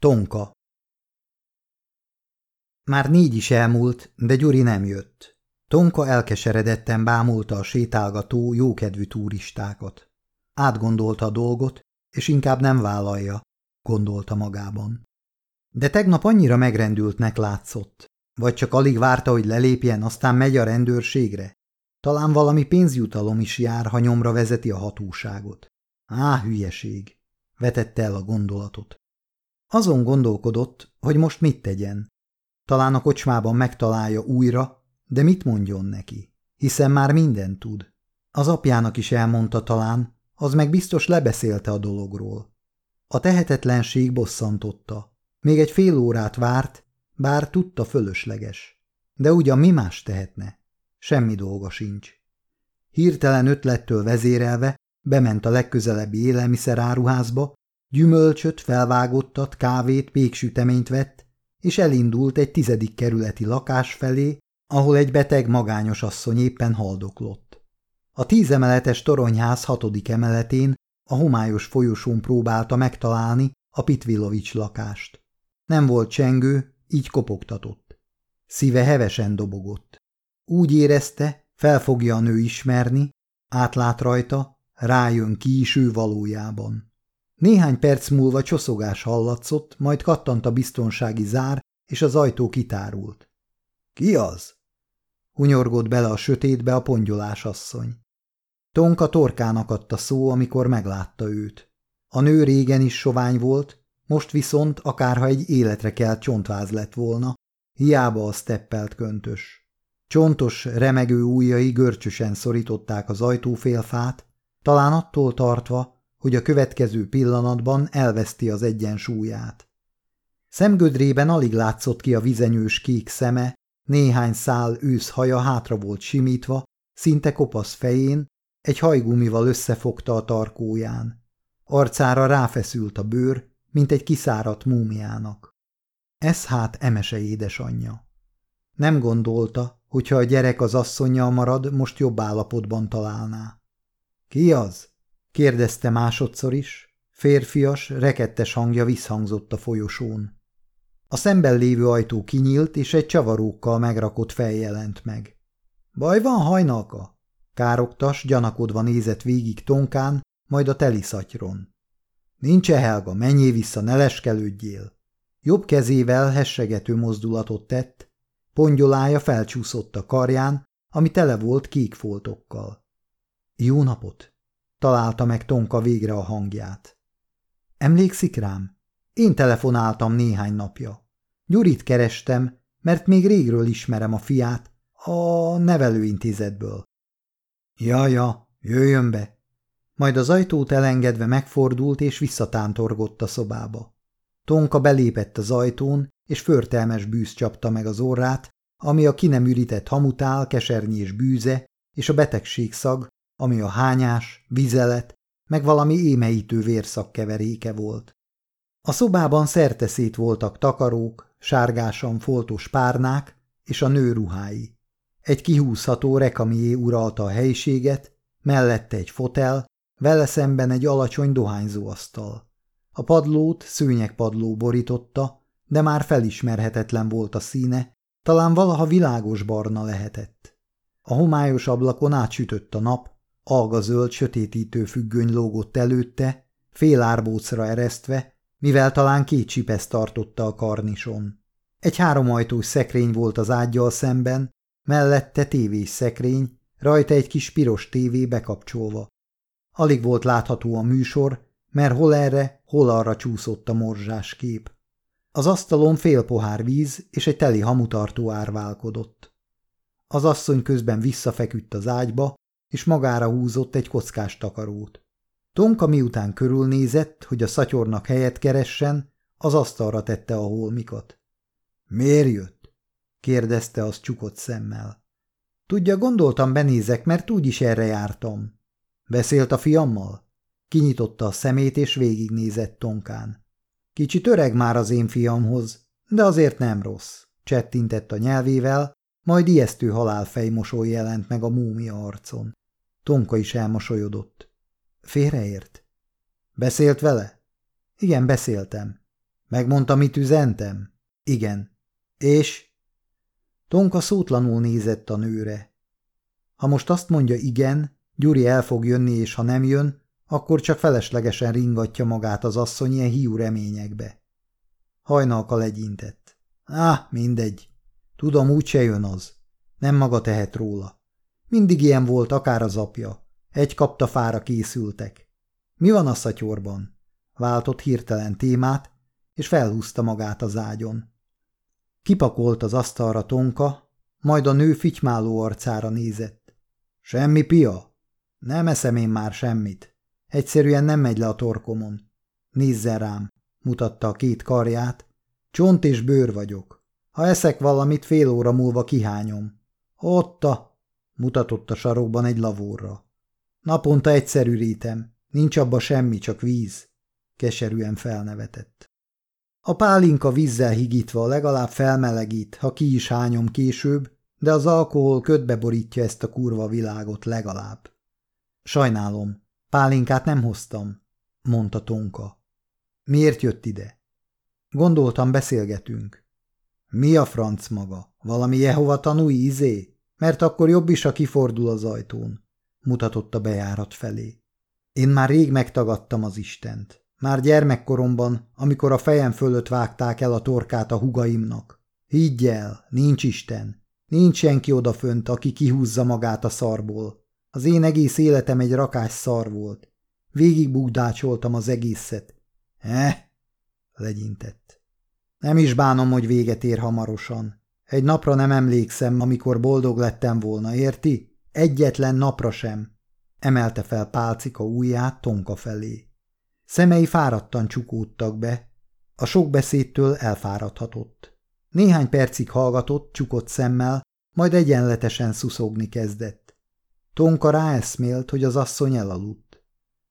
Tonka Már négy is elmúlt, de Gyuri nem jött. Tonka elkeseredetten bámulta a sétálgató, jókedvű turistákat. Átgondolta a dolgot, és inkább nem vállalja, gondolta magában. De tegnap annyira megrendültnek látszott. Vagy csak alig várta, hogy lelépjen, aztán megy a rendőrségre? Talán valami pénzjutalom is jár, ha nyomra vezeti a hatóságot. Á, hülyeség! Vetette el a gondolatot. Azon gondolkodott, hogy most mit tegyen. Talán a kocsmában megtalálja újra, de mit mondjon neki? Hiszen már mindent tud. Az apjának is elmondta talán, az meg biztos lebeszélte a dologról. A tehetetlenség bosszantotta. Még egy fél órát várt, bár tudta fölösleges. De ugyan mi más tehetne? Semmi dolga sincs. Hirtelen ötlettől vezérelve bement a legközelebbi élelmiszeráruházba, gyümölcsöt, felvágottat, kávét, péksüteményt vett, és elindult egy tizedik kerületi lakás felé, ahol egy beteg magányos asszony éppen haldoklott. A tízemeletes toronyház hatodik emeletén a homályos folyosón próbálta megtalálni a Pitvilovics lakást. Nem volt csengő, így kopogtatott. Szíve hevesen dobogott. Úgy érezte, fel fogja a nő ismerni, átlát rajta, rájön ki is ő valójában. Néhány perc múlva csoszogás hallatszott, majd kattant a biztonsági zár, és az ajtó kitárult. – Ki az? – hunyorgott bele a sötétbe a pongyolás asszony. Tonka torkának adta szó, amikor meglátta őt. A nő régen is sovány volt, most viszont akárha egy életre kelt csontváz lett volna, hiába a steppelt köntös. Csontos, remegő ujjai görcsösen szorították az ajtófélfát, talán attól tartva, hogy a következő pillanatban elveszti az egyensúlyát. Szemgödrében alig látszott ki a vizenyős kék szeme, néhány szál ősz haja hátra volt simítva, szinte kopasz fején, egy hajgumival összefogta a tarkóján. Arcára ráfeszült a bőr, mint egy kiszáradt múmiának. Ez hát Emese édesanyja. Nem gondolta, hogyha a gyerek az asszonyjal marad, most jobb állapotban találná. Ki az? Kérdezte másodszor is. Férfias, rekettes hangja visszhangzott a folyosón. A szemben lévő ajtó kinyílt, és egy csavarókkal megrakott fej jelent meg. Baj van, hajnalka? Károktas, gyanakodva nézett végig Tonkán, majd a teliszatyron. Nincs-e Helga, menjél vissza, ne leskelődjél. Jobb kezével hessegető mozdulatot tett, pongyolája felcsúszott a karján, ami tele volt kék foltokkal. Jó napot! Találta meg Tonka végre a hangját. Emlékszik rám? Én telefonáltam néhány napja. Gyurit kerestem, mert még régről ismerem a fiát, a nevelőintézetből. Ja, ja, jöjjön be, majd az ajtót elengedve megfordult és visszatántorgott a szobába. Tonka belépett az ajtón, és förtelmes bűz csapta meg az orrát, ami a ki nem ürített hamutál, kesernyés bűze, és a betegségszag, ami a hányás, vizelet, meg valami émeítő vérszak keveréke volt. A szobában szerteszét voltak takarók, sárgásan foltos párnák és a nő ruhái. Egy kihúzható rekamié uralta a helyiséget, mellette egy fotel, vele szemben egy alacsony dohányzóasztal. A padlót szőnyegpadló borította, de már felismerhetetlen volt a színe, talán valaha világos barna lehetett. A homályos ablakon átsütött a nap, alga-zöld sötétítő függöny lógott előtte, fél árbócra eresztve, mivel talán két csipesz tartotta a karnison. Egy háromajtós szekrény volt az ágyjal szemben, mellette tévés szekrény, rajta egy kis piros tévé bekapcsolva. Alig volt látható a műsor, mert hol erre, hol arra csúszott a morzsás kép. Az asztalon fél pohár víz és egy teli hamutartó árválkodott. Az asszony közben visszafeküdt az ágyba, és magára húzott egy kockás takarót. Tonka miután körülnézett, hogy a szatyornak helyet keressen, az asztalra tette a holmikat. – Miért jött? – kérdezte az csukott szemmel. – Tudja, gondoltam benézek, mert úgyis erre jártam. Beszélt a fiammal? Kinyitotta a szemét, és végignézett Tonkán. Kicsit öreg már az én fiamhoz, de azért nem rossz, csettintett a nyelvével, majd ijesztő halálfej mosoly jelent meg a múmia arcon. Tonka is elmosolyodott. Félreért? Beszélt vele? Igen, beszéltem. Megmondta, mit üzentem? Igen. És? Tonka szótlanul nézett a nőre. Ha most azt mondja igen, Gyuri el fog jönni, és ha nem jön, akkor csak feleslegesen ringatja magát az asszony ilyen hiú reményekbe. Hajnalka legyintett. Á, mindegy. Tudom, úgyse jön az. Nem maga tehet róla. Mindig ilyen volt, akár az apja. Egy kapta fára készültek. Mi van a szatyorban? Váltott hirtelen témát, és felhúzta magát az ágyon. Kipakolt az asztalra Tonka, majd a nő fitymáló arcára nézett. Semmi, pia? Nem eszem én már semmit. Egyszerűen nem megy le a torkomon. Nézzen rám, mutatta a két karját. Csont és bőr vagyok. Ha eszek valamit, fél óra múlva kihányom. Otta, mutatott a sarokban egy lavóra. Naponta egyszer ürítem. Nincs abba semmi, csak víz. Keserűen felnevetett. A pálinka vízzel higítva legalább felmelegít, ha ki is hányom később, de az alkohol ködbe borítja ezt a kurva világot legalább. Sajnálom, pálinkát nem hoztam, mondta Tonka. Miért jött ide? Gondoltam, beszélgetünk. Mi a franc maga? Valami Jehova tanúi izé? Mert akkor jobb is, ha kifordul az ajtón, mutatott a bejárat felé. Én már rég megtagadtam az Istent. Már gyermekkoromban, amikor a fejem fölött vágták el a torkát a hugaimnak. Higgy el, nincs Isten. Nincs senki odafönt, aki kihúzza magát a szarból. Az én egész életem egy rakás szar volt. Végig bugdácsoltam az egészet. Eh? legyintett. Nem is bánom, hogy véget ér hamarosan. Egy napra nem emlékszem, amikor boldog lettem volna, érti? Egyetlen napra sem. Emelte fel pálcika ujját Tonka felé. Szemei fáradtan csukódtak be, a sok beszédtől elfáradhatott. Néhány percig hallgatott, csukott szemmel, majd egyenletesen szuszogni kezdett. Tonka ráeszmélt, hogy az asszony elaludt.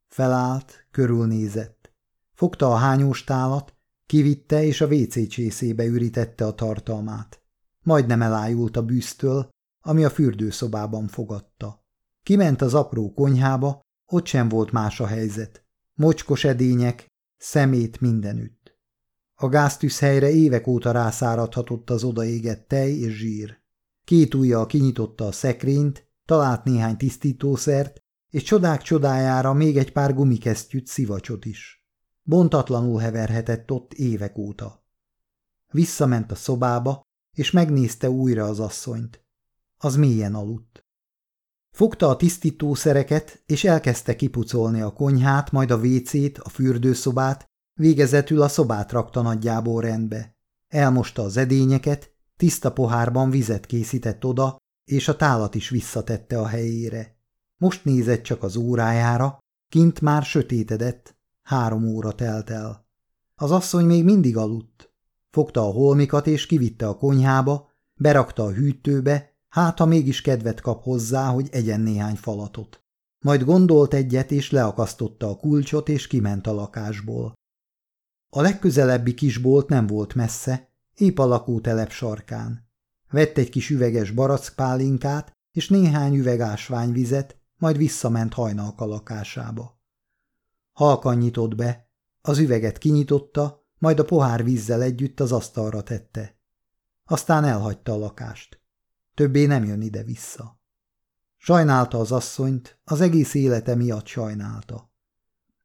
Felállt, körülnézett. Fogta a hányós tálat, kivitte és a WC csészébe ürítette a tartalmát. Majdnem elájult a bűztől, ami a fürdőszobában fogadta. Kiment az apró konyhába, ott sem volt más a helyzet. Mocskos edények, szemét mindenütt. A gáztűzhelyre évek óta rászáradhatott az odaégett tej és zsír. Két ujjal kinyitotta a szekrényt, talált néhány tisztítószert, és csodák csodájára még egy pár gumikesztyűt szivacsot is. Bontatlanul heverhetett ott évek óta. Visszament a szobába, és megnézte újra az asszonyt. Az mélyen aludt. Fogta a tisztítószereket, és elkezdte kipucolni a konyhát, majd a vécét, a fürdőszobát, végezetül a szobát rakta nagyjából rendbe. Elmosta az edényeket, tiszta pohárban vizet készített oda, és a tálat is visszatette a helyére. Most nézett csak az órájára, kint már sötétedett, három óra telt el. Az asszony még mindig aludt. Fogta a holmikat és kivitte a konyhába, berakta a hűtőbe, Hát, ha mégis kedvet kap hozzá, hogy egyen néhány falatot. Majd gondolt egyet, és leakasztotta a kulcsot, és kiment a lakásból. A legközelebbi kisbolt nem volt messze, épp a lakótelep sarkán. Vett egy kis üveges barackpálinkát és néhány üveg ásványvizet, majd visszament hajnalka lakásába. Halkan nyitott be, az üveget kinyitotta, majd a pohár vízzel együtt az asztalra tette. Aztán elhagyta a lakást. Többé nem jön ide-vissza. Sajnálta az asszonyt, az egész élete miatt sajnálta.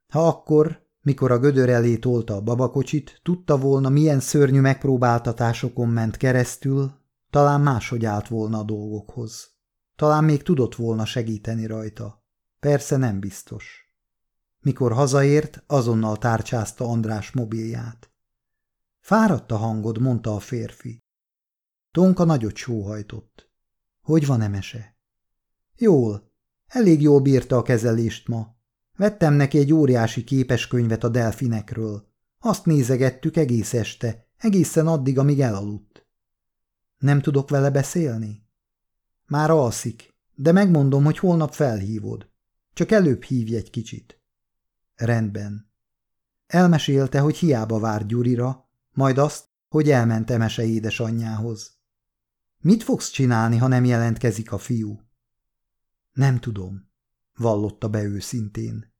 Ha akkor, mikor a gödör elé tolta a babakocsit, tudta volna, milyen szörnyű megpróbáltatásokon ment keresztül, talán máshogy állt volna a dolgokhoz. Talán még tudott volna segíteni rajta. Persze nem biztos. Mikor hazaért, azonnal tárcsázta András mobilját. Fáradt a hangod, mondta a férfi. Tonka nagyot sóhajtott. Hogy van emese? Jól. Elég jól bírta a kezelést ma. Vettem neki egy óriási képeskönyvet a delfinekről. Azt nézegettük egész este, egészen addig, amíg elaludt. Nem tudok vele beszélni? Már alszik, de megmondom, hogy holnap felhívod. Csak előbb hívj egy kicsit. Rendben. Elmesélte, hogy hiába vár Gyurira, majd azt, hogy elment Emese édesanyjához. Mit fogsz csinálni, ha nem jelentkezik a fiú? Nem tudom, vallotta be őszintén.